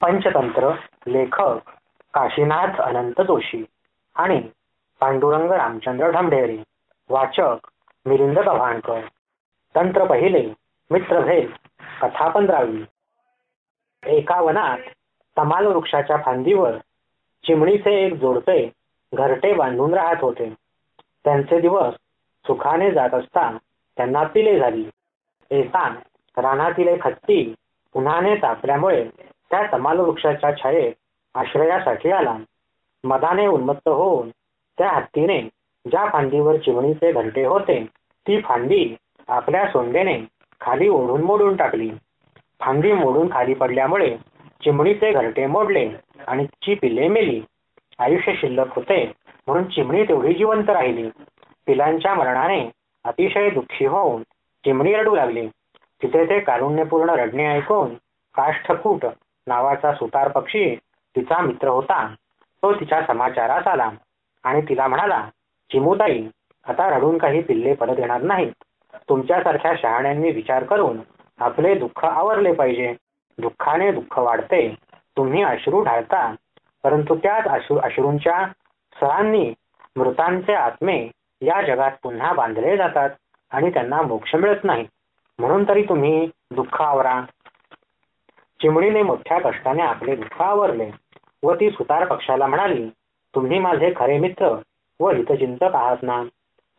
पंचतंत्र लेखक काशीनाथ अनंत जोशी आणि पांडुरंग रामचंद्र ढमढेरे वाचक मिलिंद गव्हाणकर. तंत्र पहिले मित्रभेद कथा पंधरावी एका वनात तमाल वृक्षाच्या फांदीवर चिमणीचे एक जोडपे घरटे बांधून राहत होते. त्यांचे दिवस सुखाने जात असता त्यांना पिले झाली. एका रानातील खत्ती उन्हाने तापल्यामुळे त्या तमाल वृक्षाच्या छायेत आश्रयासाठी आला. मदाने उन्मत्त होऊन त्या हत्तीने ज्या फांदीवर चिमणीचे घंटे होते ती फांदी आपल्या सोंडेने खाली ओढून मोडून टाकली. फांदी मोडून खाली पडल्यामुळे चिमणीचे घरटे मोडले आणि ची पिल्ले मेली. आयुष्य शिल्लक होते म्हणून चिमणी तेवढी जिवंत राहिली. पिलांच्या मरणाने अतिशय दुःखी होऊन चिमणी रडू लागली. तिथे ते कारुण्यपूर्ण रडणे ऐकून काष्ठकूट नावाचा सुतार पक्षी तिचा मित्र होता. तो तिच्या समाचारास आला आणि तिला म्हणाला चिमुताई आता रडून काही पिल्ले परत येणार नाहीत. तुमच्यासारख्या शहाण्यांनी विचार करून आपले दुःख आवरले पाहिजे. दुःखाने दुःख वाढते. तुम्ही अश्रू ढाळता. परंतु त्याच अश्रू अश्रूंच्या सरांनी मृतांचे आत्मे या जगात पुन्हा बांधले जातात आणि त्यांना मोक्ष मिळत नाही. म्हणून तरी तुम्ही दुःख आवरा. चिमणीने मोठ्या कष्टाने आपले दुःख आवरले व ती सुतार पक्षाला म्हणाली तुम्ही माझे खरे मित्र व हितचिंतक आहात ना?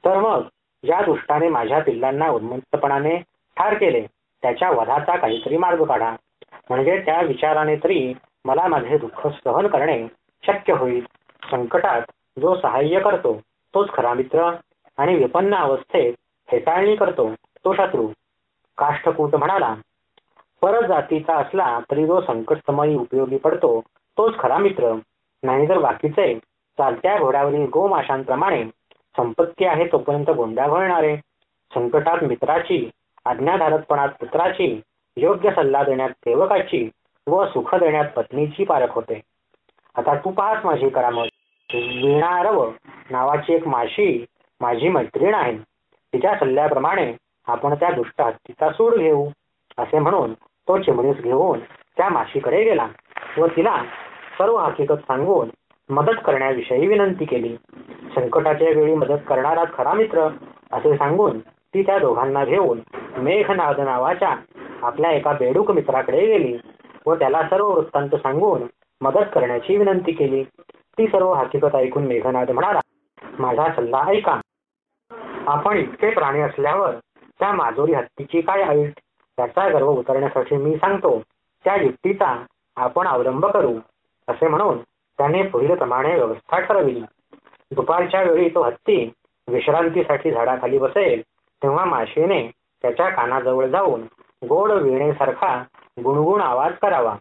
तर मग ज्या दुष्टाने माझ्या पिल्लांना उन्मत्तपणाने ठार केले त्याच्या वधाचा काहीतरी मार्ग काढा. म्हणजे त्या विचाराने तरी मला माझे दुःख सहन करणे शक्य होईल. संकटात जो सहाय्य करतो तोच खरा मित्र आणि विपन्न अवस्थेत हेताळणी करतो तो शत्रू. काष्ठकूट म्हणाला परत जातीचा असला तरी जो संकटसमयी उपयोगी पडतो तोच खरा मित्र. नाहीतर बाकीचे चालत्या घोड्यावरील गोमाशांप्रमाणे संपत्ती आहे तोपर्यंत गोंड्या घोळणारे संकटात मित्राची आज्ञाधारकपणात पुत्राची योग्य सल्ला देण्यात सेवकाची व सुख देण्यात पत्नीची पारख होते. आता तू पाहस माझी करामत. वीणारव नावाची एक माशी माझी मैत्रीण आहे. तिच्या सल्ल्याप्रमाणे आपण त्या दुष्ट हत्तीचा सूड घेऊ असे म्हणून तो चिमणीस घेऊन त्या माशीकडे गेला व तिला सर्व हकीकत सांगून मदत करण्याविषयी विनंती केली. संकटाच्या वेळी मदत करणारा खरा मित्र असे सांगून ती त्या दोघांना घेऊन मेघनाद नावाच्या आपल्या एका बेडूक मित्राकडे गेली व त्याला सर्व वृत्तांत सांगून मदत करण्याची विनंती केली. ती सर्व हकीकत ऐकून मेघनाद म्हणाला माझा सल्ला ऐका. आपण इतके प्राणी असल्यावर त्या माजोरी हत्तीची काय ऐट त्याचा गर्व उतरण्यासाठी मी सांगतो त्या युक्तीचा आपण अवलंब करू असे म्हणून त्याने पुढील प्रमाणे व्यवस्था ठरविली. दुपारच्या वेळी तो हत्ती विश्रांतीसाठी झाडाखाली बसेल तेव्हा माशीने त्याच्या कानाजवळ जाऊन गोड विणेसारखा गुणगुण आवाज करावा.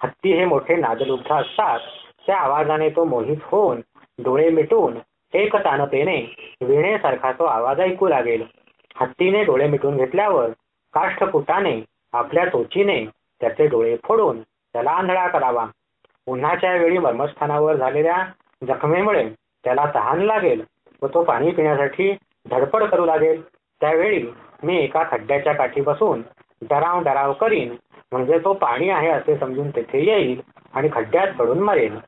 हत्ती हे मोठे नादलुब्ध असतात त्या आवाजाने तो मोहित होऊन डोळे मिटून एक तानतेने विणेसारखा तो आवाज ऐकू लागेल. हत्तीने डोळे मिटून घेतल्यावर काष्ठकुटाने आपल्या टोचीने त्याचे डोळे फोडून त्याला आंधळा करावा. उन्हाच्या वेळी मर्मस्थानावर झालेल्या जखमेमुळे त्याला तहान लागेल व तो पाणी पिण्यासाठी धडपड करू लागेल. त्यावेळी मी एका खड्ड्याच्या काठी बसून डराव डराव करीन म्हणजे तो पाणी आहे असे समजून तेथे येईल आणि खड्ड्यात पडून मरेल.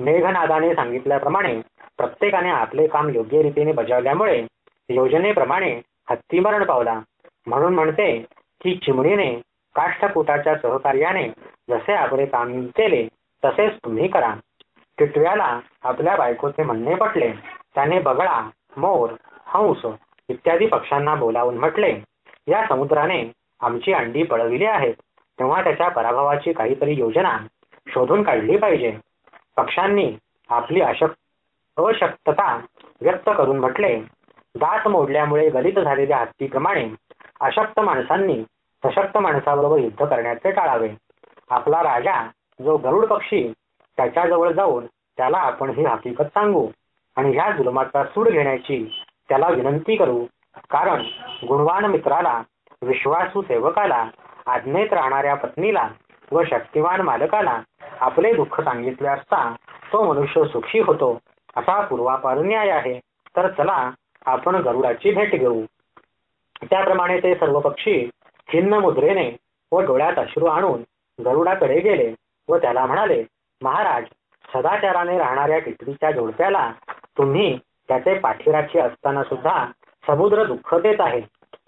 मेघनादाने सांगितल्याप्रमाणे प्रत्येकाने आपले काम योग्य रीतीने बजावल्यामुळे योजनेप्रमाणे हत्ती मरण पावला. म्हणून म्हणते की चिमणीने काष्ठपुटाच्या सहकार्याने जसे आपले काम केले तसेच तुम्ही करा. टिटव्याला आपल्या बायकोचे म्हणणे पटले. त्याने बगळा मोर हंस इत्यादी पक्ष्यांना बोलावून म्हटले या समुद्राने आमची अंडी पळविली आहेत. तेव्हा त्याच्या पराभवाची काहीतरी योजना शोधून काढली पाहिजे. पक्षांनी आपली अशक अशक्तता व्यक्त करून म्हटले दात मोडल्यामुळे गलित झालेल्या हत्तीप्रमाणे अशक्त माणसांनी सशक्त माणसाबरोबर युद्ध करण्याचे टाळावे. आपला राजा जो गरुड पक्षी त्याच्याजवळ जाऊन त्याला आपण ही हकीकत सांगू आणि ह्या जुलमाचा सूड घेण्याची त्याला विनंती करू. कारण गुणवान मित्राला विश्वासू सेवकाला आज्ञेत राहणाऱ्या पत्नीला व शक्तिवान मालकाला आपले दुःख सांगितले असता तो मनुष्य सुखी होतो असा पूर्वापार न्याय आहे. तर चला आपण गरुडाची भेट घेऊ. त्याप्रमाणे ते सर्व पक्षी खिन्न मुद्रेने व डोळ्यात अश्रू आणून गरुडाकडे गेले व त्याला म्हणाले महाराज सदाचाराने राहणाऱ्या टिटवीच्या जोडप्याला तुम्ही त्याचे पाठीराखी असताना सुद्धा समुद्र दुःख देत आहे.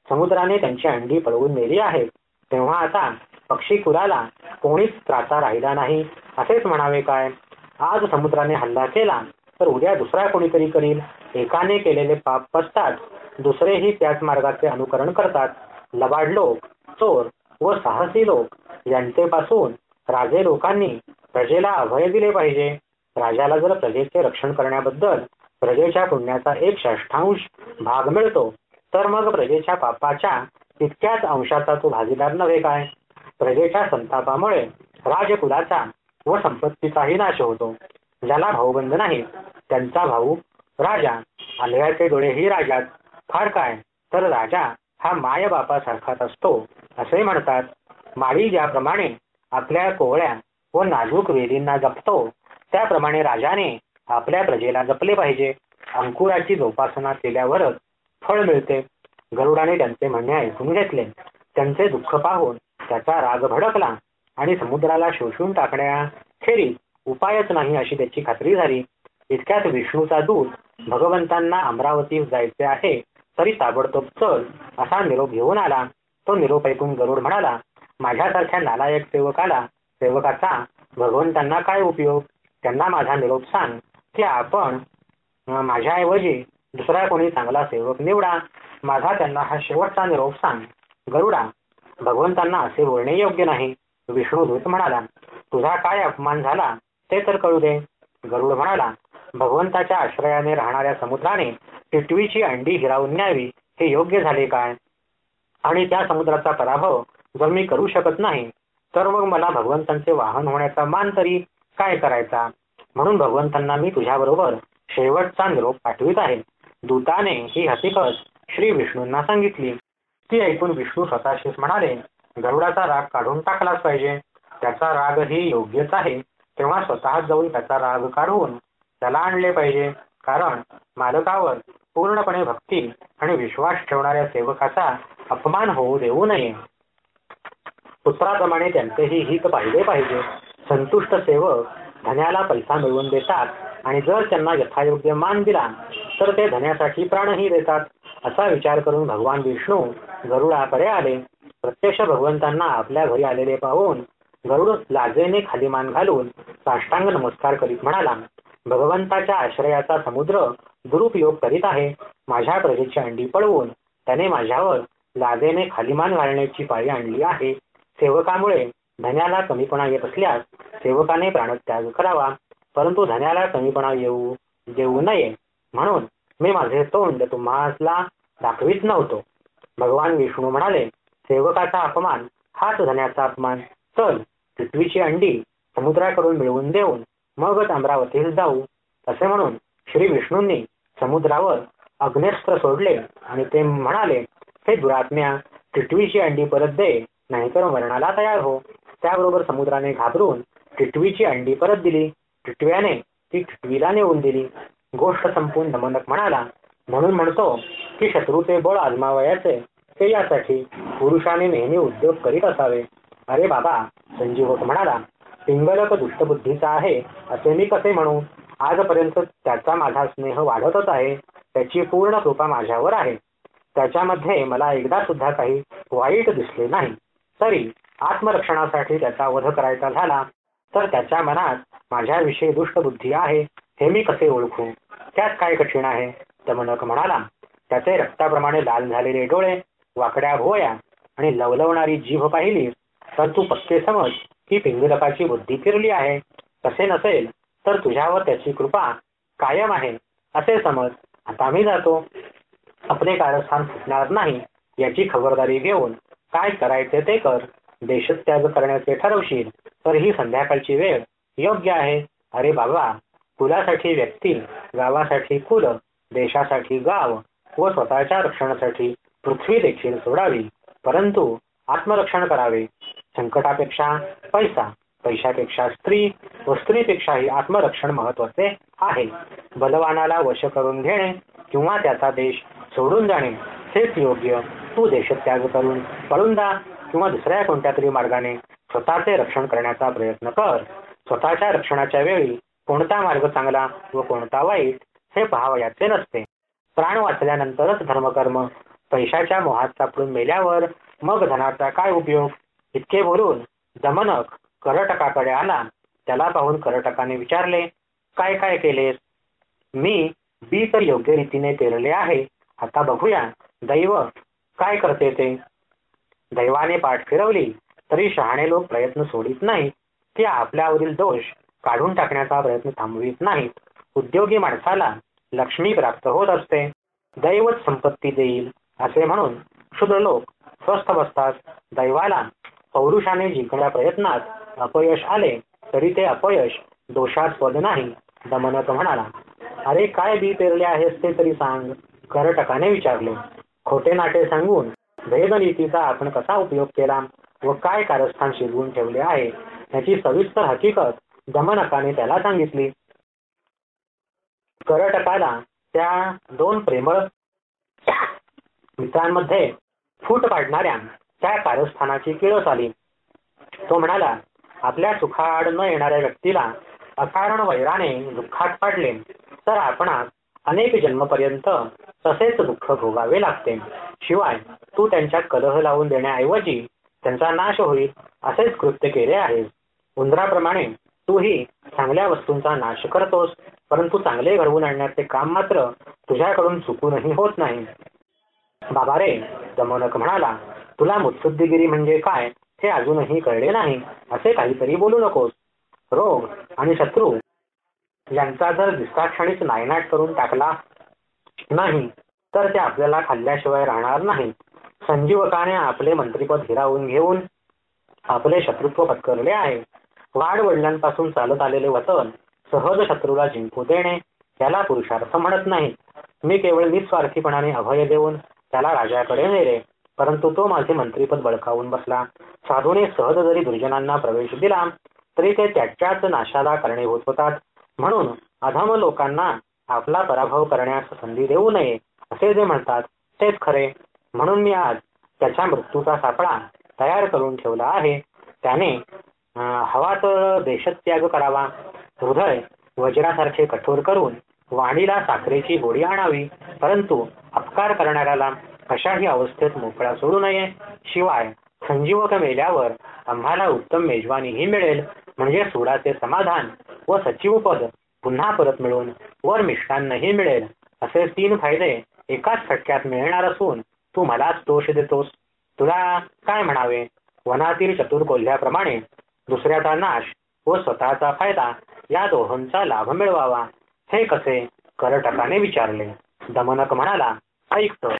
समुद्राने त्यांची अंडी पळवून नेली आहे. तेव्हा आता पक्षी कुलाला कोणीच त्रासा राहिला नाही. असेच म्हणावे काय? आज समुद्राने हल्ला केला तर उद्या दुसरा कोणीतरी करील एकाने केलेले पाप पसतात दुसरेही त्याच मार्गाचे अनुकरण करतात. लबाड लोक चोर व साहसी लोक यांचेपासून राजे लोकांनी प्रजेला अभय दिले पाहिजे. राजाला जर प्रजेचे रक्षण करण्याबद्दल प्रजेच्या पुण्याचा एक षष्ठांश भाग मिळतो तर मग प्रजेच्या पापाच्या तितक्याच अंशाचा तो भागीदार नव्हे काय? प्रजेच्या संतापामुळे राजकुलाचा व संपत्तीचाही नाश होतो. ज्याला भाऊबंद नाही त्यांचा भाऊ राजा आलव्याचे डोळेही राजात. फार काय? तर राजा हा मायबापासारखाच असतो असे म्हणतात. माळी ज्याप्रमाणे आपल्या कोवळ्या व नाजूक वेलींना जपतो त्याप्रमाणे राजाने आपल्या प्रजेला जपले पाहिजे. अंकुराची जोपासना केल्यावरच फळ मिळते. गरुडाने त्यांचे म्हणणे ऐकून घेतले. त्यांचे दुःख पाहून त्याचा राग भडकला आणि समुद्राला शोषून टाकण्याखेरीज उपायच नाही अशी त्याची खात्री झाली. इतक्यात विष्णूचा दूत भगवंतांना अमरावती जायचे आहे. तरी ताबडतोब चल असा निरोप घेऊन आला. तो निरोप ऐकून गरुड म्हणाला माझ्यासारख्या नालायक सेवकाला सेवकाचा भगवंतांना काय उपयोग? त्यांना माझा निरोप सांग की आपण माझ्याऐवजी दुसरा कोणी चांगला सेवक निवडा. माझा त्यांना हा शेवटचा निरोप सांग. गरुडा भगवंतांना असे बोलणे योग्य नाही. विष्णूदूत म्हणाला तुझा काय अपमान झाला ते तर कळू दे. गरुड म्हणाला भगवंताच्या आश्रयाने राहणाऱ्या समुद्राने टिटवीची अंडी हिरावून न्यावी हे योग्य झाले काय? आणि त्या समुद्राचा पराभव जर मी करू शकत नाही तर मग मला भगवंतांचे वाहन होण्याचा मान तरी काय करायचा? म्हणून भगवंतांना मी तुझ्याबरोबर शेवटचा निरोप पाठवित आहे. दूताने ही हकीकत श्री विष्णूंना सांगितली. ती ऐकून विष्णू स्वतःशीच म्हणाले गरुडाचा राग काढून टाकलाच पाहिजे. त्याचा राग ही योग्यच आहे. तेव्हा स्वतः जाऊन त्याचा राग काढून त्याला आणले पाहिजे. कारण मालकावर पूर्णपणे भक्ती आणि विश्वास ठेवणाऱ्या सेवकाचा अपमान होऊ देऊ नये. पुत्राप्रमाणे त्यांचेही हित पाहिले पाहिजे. संतुष्ट सेवक धन्याला पैसा मिळवून देतात आणि जर त्यांना यथायोग्य मान दिला तर ते धन्यासाठी प्राणही देतात असा विचार करून भगवान विष्णू गरुडाकडे आले. प्रत्यक्ष भगवंतांना आपल्या घरी आलेले पाहून गरुड लाजेने खाली मान घालून साष्टांग नमस्कार करीत म्हणाला भगवंताच्या आश्रयाचा समुद्र दुरुपयोग करीत आहे. माझ्या प्रजेची अंडी पळवून त्याने माझ्यावर लाजेने खालीमान घालण्याची पाळी आणली आहे. सेवकामुळे धन्याला कमीपणा येत असल्यास सेवकाने प्राणत्याग करावा. परंतु धन्याला कमीपणा येऊ देऊ नये म्हणून मी माझे तोंड तुम्हाला दाखवित नव्हतो. भगवान विष्णू म्हणाले सेवकाचा अपमान हाच धन्याचा अपमान. चल पृथ्वीची अंडी समुद्राकडून मिळवून देऊन मगच अमरावतीस जाऊ. असे म्हणून श्री विष्णूंनी समुद्रावर अग्नेस्त्र सोडले आणि ते म्हणाले हे दुरात्म्या टिटवीची अंडी परत दे नाहीतर मरणाला तयार हो. त्याबरोबर समुद्राने घाबरून टिटवीची अंडी परत दिली. टिटव्याने ती टिटवीला नेऊन दिली. गोष्ट संपून दमनक म्हणाला म्हणून म्हणतो की शत्रूचे बळ आजमावयाचे ते यासाठी पुरुषाने नेहमी उद्योग करीत असावे. अरे बाबा संजीवक म्हणाला पिंगलक दुष्टबुद्धीचा आहे असे मी कसे म्हणू? आजपर्यंत त्याचा माझा स्नेह वाढतच आहे त्याची पूर्ण कृपा माझ्यावर आहे. त्याच्यामध्ये मला एकदा सुद्धा काही वाईट दिसले नाही. तरी आत्मरक्षणासाठी त्याचा वध करायचा झाला तर त्याच्या मनात माझ्याविषयी दुष्टबुद्धी आहे हे मी कसे ओळखू? त्यात काय कठीण आहे? दमनक म्हणाला त्याचे रक्ताप्रमाणे लाल झालेले डोळे वाकड्या भोया आणि लवलवणारी जीभ पाहिली तर तू पक्के समज की पिंगलकाची बुद्धी फिरली आहे. तसे नसेल तर तुझ्यावर त्याची कृपा कायम आहे असे समज. आता मी जातो. आपले कारस्थान फुटणार नाही याची खबरदारी घेऊन काय करायचे ते कर. देशत्याग करण्याचे ठरवशील तर ही संध्याकाळची वेळ योग्य आहे. अरे बाबा कुलासाठी व्यक्ती गावासाठी कुल देशासाठी गाव व स्वतःच्या रक्षणासाठी पृथ्वी देखील सोडावी. परंतु आत्मरक्षण करावे. संकटापेक्षा पैसा पैशापेक्षा स्त्री व स्त्रीपेक्षाही आत्मरक्षण महत्त्वाचे आहे. बलवानाला वश करून घेणे किंवा त्याचा देश सोडून जाणे हेच योग्य. तू देशत्याग करून पळून जा किंवा दुसऱ्या कोणत्या तरी मार्गाने स्वतःचे रक्षण करण्याचा प्रयत्न कर. स्वतःच्या रक्षणाच्या वेळी कोणता मार्ग चांगला व कोणता वाईट हे पहावयाचे नसते. प्राण वाचल्यानंतरच धर्मकर्म पैशाच्या मोहात सापडून मेल्यावर मग धनाचा काय उपयोग? इतके बोलून दमनक करटकाकडे आला. त्याला पाहून करटकाने विचारले काय काय केलेस? मी बी तर योग्य रीतीने पेरले आहे. आता बघूया. दैव काय करते ते? दैवाने पाठ फिरवली तरी शहाणे लोक प्रयत्न सोडित नाहीत ते आपल्यावरील दोष काढून टाकण्याचा प्रयत्न थांबवित नाहीत. उद्योगी माणसाला लक्ष्मी प्राप्त होत असते. दैवच संपत्ती देईल असे म्हणून शुद्र लोक स्वस्थ बसतात. दैवाला पौरुषाने जिंकण्या प्रयत्नात अपयश आले तरी ते अपयश दोषास्पद नाही दमनक म्हणाला. अरे काय बी पेरले आहेस ते तरी सांग करटकाने विचारले. खोटे नाटे सांगून भेदनीतीचा आपण कसा उपयोग केला व काय कारस्थान शिरवून ठेवले आहे याची सविस्तर हकीकत दमनकाने त्याला सांगितली. करटकाला त्या दोन प्रेमळ मित्रांमध्ये फूट पाडणाऱ्या त्या कारस्थानाची किळस आली. तो म्हणाला आपल्या सुखाड न येणाऱ्या व्यक्तीला अकारण वैराने दुःखात पाडले तर आपणास अनेक जन्मपर्यंत तसेच दुःख भोगावे लागते. शिवाय तू त्यांच्या कलह लावून देण्याऐवजी त्यांचा नाश होईल असेच कृत्य केले आहेस उंदराप्रमाणे तूही चांगल्या वस्तूंचा नाश करतोस परंतु चांगले घडवून आणण्याचे काम मात्र तुझ्याकडून चुकूनही होत नाही. बाबा रे दमनक म्हणाला तुला मुत्सुद्दीगिरी म्हणजे काय हे अजूनही कळले नाही असे काहीतरी बोलू नकोस. रोग आणि शत्रू यांचा जर दिसताक्षणीच नायनाट करून टाकला नाही तर ते आपल्याला खाल्ल्याशिवाय राहणार नाही. संजीवकाने आपले मंत्रीपद हिरावून घेऊन आपले शत्रुत्व पत्करले आहे. वाढ वडिलांपासून चालत आलेले वतन सहज शत्रूला जिंकू देणे त्याला पुरुषार्थ म्हणत नाही. मी केवळ निस्वार्थीपणाने अभय देऊन त्याला राजाकडे नेले. परंतु तो माझे मंत्रीपद बळकावून बसला. साधूने सहज जरी दुर्जनांना प्रवेश दिला तरी ते त्याच्याच नाशाला कारणीभूत होतात. म्हणून अधम लोकांना आपला पराभव करण्यास संधी देऊ नये असे जे म्हणतात तेच खरे. म्हणून मी आज त्याच्या मृत्यूचा सापळा तयार करून ठेवला आहे. त्याने हवा तर देशत्याग करावा. हृदय वज्रासारखे कठोर करून वाणीला साखरेची गोडी आणावी परंतु अपकार करणाऱ्याला अशाही अवस्थेत मोकळा सोडू नये. शिवाय संजीवक मेल्यावर आम्हाला उत्तम मेजवानीही मिळेल. म्हणजे सोडाचे समाधान व सचिवपद पुन्हा परत मिळून वर मिष्टांनही मिळेल. असे तीन फायदे एकाच फटक्यात मिळणार असून तू मलाच दोष देतोस. तुला काय म्हणावे? वनातील चतुर कोल्ह्याप्रमाणे दुसऱ्याचा नाश व स्वतःचा फायदा या दोहोंचा लाभ मिळवावा. हे कसे करटकाने विचारले. दमनक म्हणाला ऐकतो.